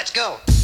Let's go.